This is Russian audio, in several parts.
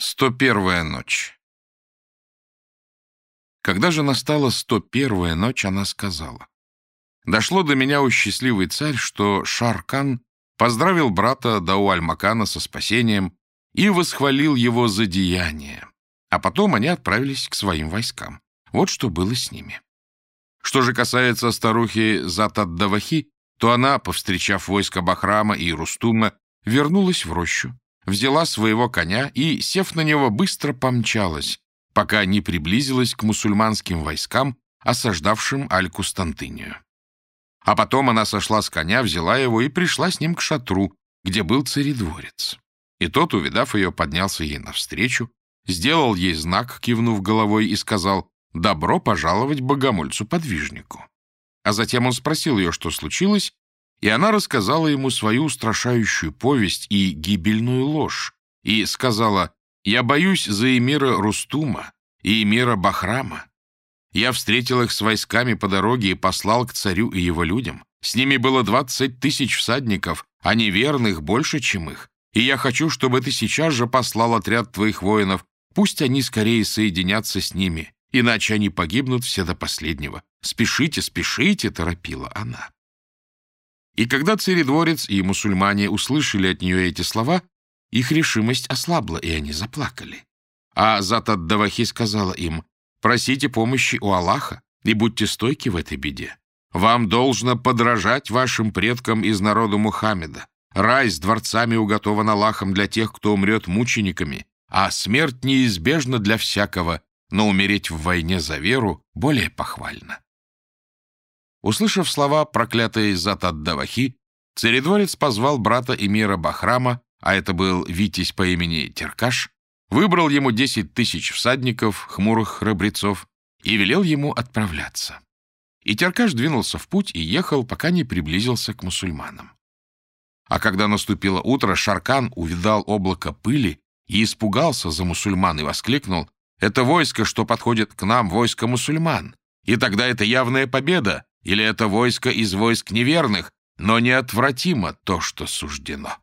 101-я ночь Когда же настала 101-я ночь, она сказала, «Дошло до меня, у счастливый царь, что Шаркан поздравил брата Дауаль-Макана со спасением и восхвалил его за деяние, а потом они отправились к своим войскам. Вот что было с ними. Что же касается старухи Затаддавахи, то она, повстречав войско Бахрама и Рустума, вернулась в рощу, взяла своего коня и, сев на него, быстро помчалась, пока не приблизилась к мусульманским войскам, осаждавшим Аль-Кустантынию. А потом она сошла с коня, взяла его и пришла с ним к шатру, где был царедворец. И тот, увидав ее, поднялся ей навстречу, сделал ей знак, кивнув головой, и сказал «Добро пожаловать богомольцу-подвижнику». А затем он спросил ее, что случилось, и она рассказала ему свою устрашающую повесть и гибельную ложь, и сказала, «Я боюсь за эмира Рустума и эмира Бахрама. Я встретил их с войсками по дороге и послал к царю и его людям. С ними было двадцать тысяч всадников, а неверных больше, чем их. И я хочу, чтобы ты сейчас же послал отряд твоих воинов. Пусть они скорее соединятся с ними, иначе они погибнут все до последнего. Спешите, спешите, — торопила она. И когда царедворец и мусульмане услышали от нее эти слова, их решимость ослабла, и они заплакали. А Затаддавахи сказала им, «Просите помощи у Аллаха и будьте стойки в этой беде. Вам должно подражать вашим предкам из народа Мухаммеда. Рай с дворцами уготован Аллахом для тех, кто умрет мучениками, а смерть неизбежна для всякого, но умереть в войне за веру более похвально». Услышав слова проклятой Затаддавахи, царедворец позвал брата эмира Бахрама, а это был Витязь по имени Теркаш, выбрал ему десять тысяч всадников, хмурых храбрецов, и велел ему отправляться. И Теркаш двинулся в путь и ехал, пока не приблизился к мусульманам. А когда наступило утро, Шаркан увидал облако пыли и испугался за мусульман и воскликнул, «Это войско, что подходит к нам, войско мусульман, и тогда это явная победа, или это войско из войск неверных, но неотвратимо то, что суждено.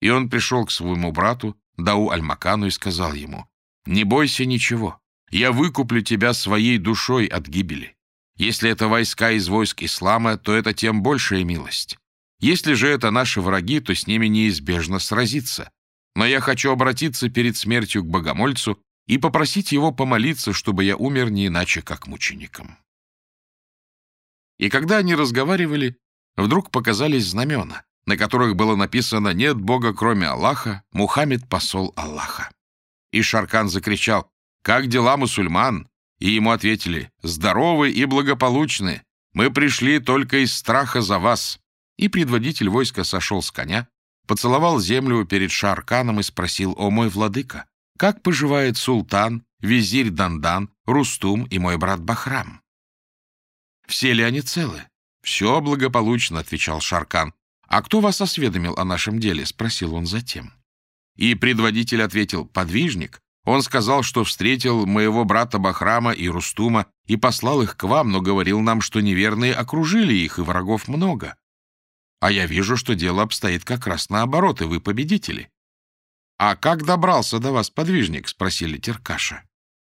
И он пришел к своему брату, Дау Аль-Макану, и сказал ему, «Не бойся ничего, я выкуплю тебя своей душой от гибели. Если это войска из войск ислама, то это тем большая милость. Если же это наши враги, то с ними неизбежно сразиться. Но я хочу обратиться перед смертью к богомольцу и попросить его помолиться, чтобы я умер не иначе, как мучеником». И когда они разговаривали, вдруг показались знамена, на которых было написано «Нет Бога, кроме Аллаха, Мухаммед — посол Аллаха». И Шаркан закричал «Как дела, мусульман?» И ему ответили «Здоровы и благополучны. Мы пришли только из страха за вас». И предводитель войска сошел с коня, поцеловал землю перед Шарканом и спросил «О мой владыка, как поживает султан, визирь Дандан, Рустум и мой брат Бахрам?» Все ли они целы? Все благополучно, отвечал Шаркан. А кто вас осведомил о нашем деле? спросил он затем. И предводитель ответил, подвижник. Он сказал, что встретил моего брата Бахрама и Рустума и послал их к вам, но говорил нам, что неверные окружили их, и врагов много. А я вижу, что дело обстоит как раз наоборот, и вы победители. «А как добрался до вас подвижник?» — спросили Теркаша.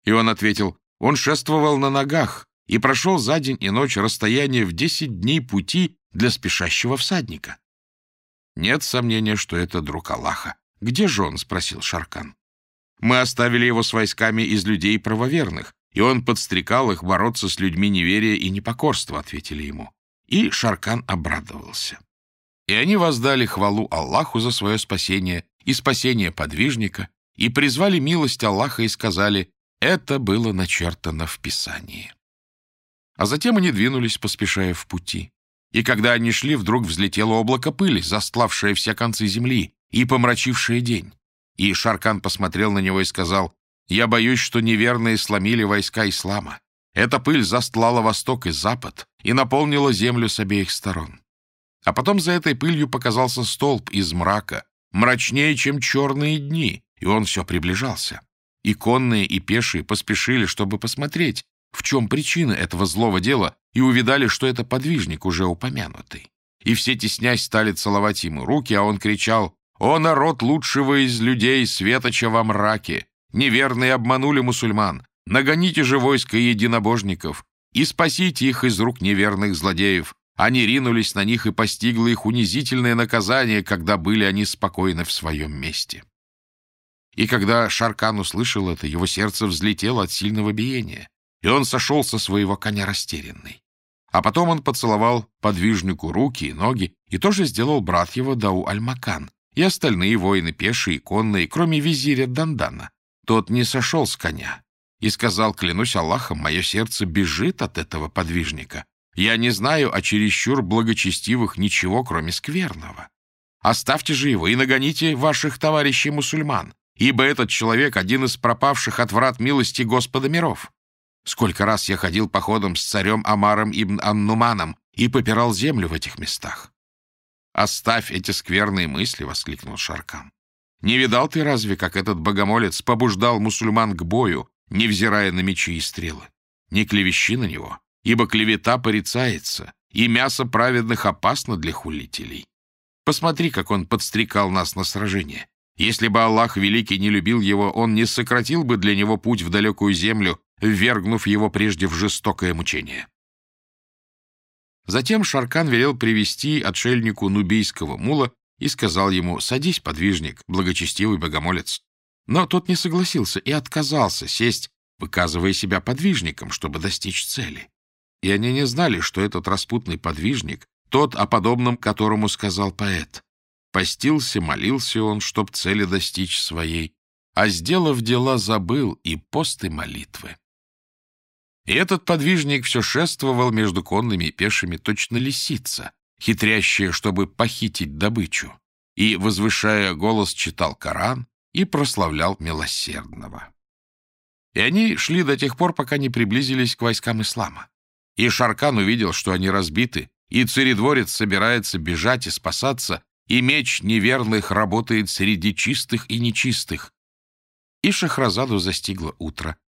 И он ответил, «Он шествовал на ногах, и прошел за день и ночь расстояние в десять дней пути для спешащего всадника. Нет сомнения, что это друг Аллаха. «Где же он?» — спросил Шаркан. «Мы оставили его с войсками из людей правоверных, и он подстрекал их бороться с людьми неверия и непокорства», — ответили ему. И Шаркан обрадовался. И они воздали хвалу Аллаху за свое спасение и спасение подвижника, и призвали милость Аллаха и сказали, это было начертано в Писании. А затем они двинулись, поспешая в пути. И когда они шли, вдруг взлетело облако пыли, застлавшее все концы земли и помрачившее день. И Шаркан посмотрел на него и сказал, «Я боюсь, что неверные сломили войска ислама. Эта пыль застлала восток и запад и наполнила землю с обеих сторон». А потом за этой пылью показался столб из мрака, мрачнее, чем черные дни, и он все приближался. И конные, и пешие поспешили, чтобы посмотреть, в чем причина этого злого дела, и увидали, что это подвижник, уже упомянутый. И все, теснясь, стали целовать ему руки, а он кричал «О, народ лучшего из людей, светоча во мраке! Неверные обманули мусульман! Нагоните же войско единобожников и спасите их из рук неверных злодеев! Они ринулись на них, и постигло их унизительное наказание, когда были они спокойны в своем месте». И когда Шаркан услышал это, его сердце взлетело от сильного биения, и он сошел со своего коня растерянный. А потом он поцеловал подвижнику руки и ноги, и тоже сделал брат его Дау-Аль-Макан, и остальные воины пешие и конные, кроме визиря Дандана. Тот не сошел с коня и сказал, клянусь Аллахом, мое сердце бежит от этого подвижника. Я не знаю о чересчур благочестивых ничего, кроме скверного. Оставьте же его и нагоните ваших товарищей-мусульман, ибо этот человек — один из пропавших от врат милости Господа миров. Сколько раз я ходил походом с царем Амаром ибн Аннуманом и попирал землю в этих местах. «Оставь эти скверные мысли!» — воскликнул Шаркан. «Не видал ты разве, как этот богомолец побуждал мусульман к бою, невзирая на мечи и стрелы? Не клевещи на него, ибо клевета порицается, и мясо праведных опасно для хулителей. Посмотри, как он подстрекал нас на сражение. Если бы Аллах Великий не любил его, он не сократил бы для него путь в далекую землю, ввергнув его прежде в жестокое мучение. Затем Шаркан велел привести отшельнику нубийского мула и сказал ему «Садись, подвижник, благочестивый богомолец». Но тот не согласился и отказался сесть, выказывая себя подвижником, чтобы достичь цели. И они не знали, что этот распутный подвижник, тот, о подобном которому сказал поэт. Постился, молился он, чтоб цели достичь своей, а, сделав дела, забыл и пост, и молитвы. И этот подвижник все шествовал между конными и пешими, точно лисица, хитрящая, чтобы похитить добычу, и, возвышая голос, читал Коран и прославлял милосердного. И они шли до тех пор, пока не приблизились к войскам ислама. И Шаркан увидел, что они разбиты, и царедворец собирается бежать и спасаться, и меч неверных работает среди чистых и нечистых. И Шахразаду застигло утро,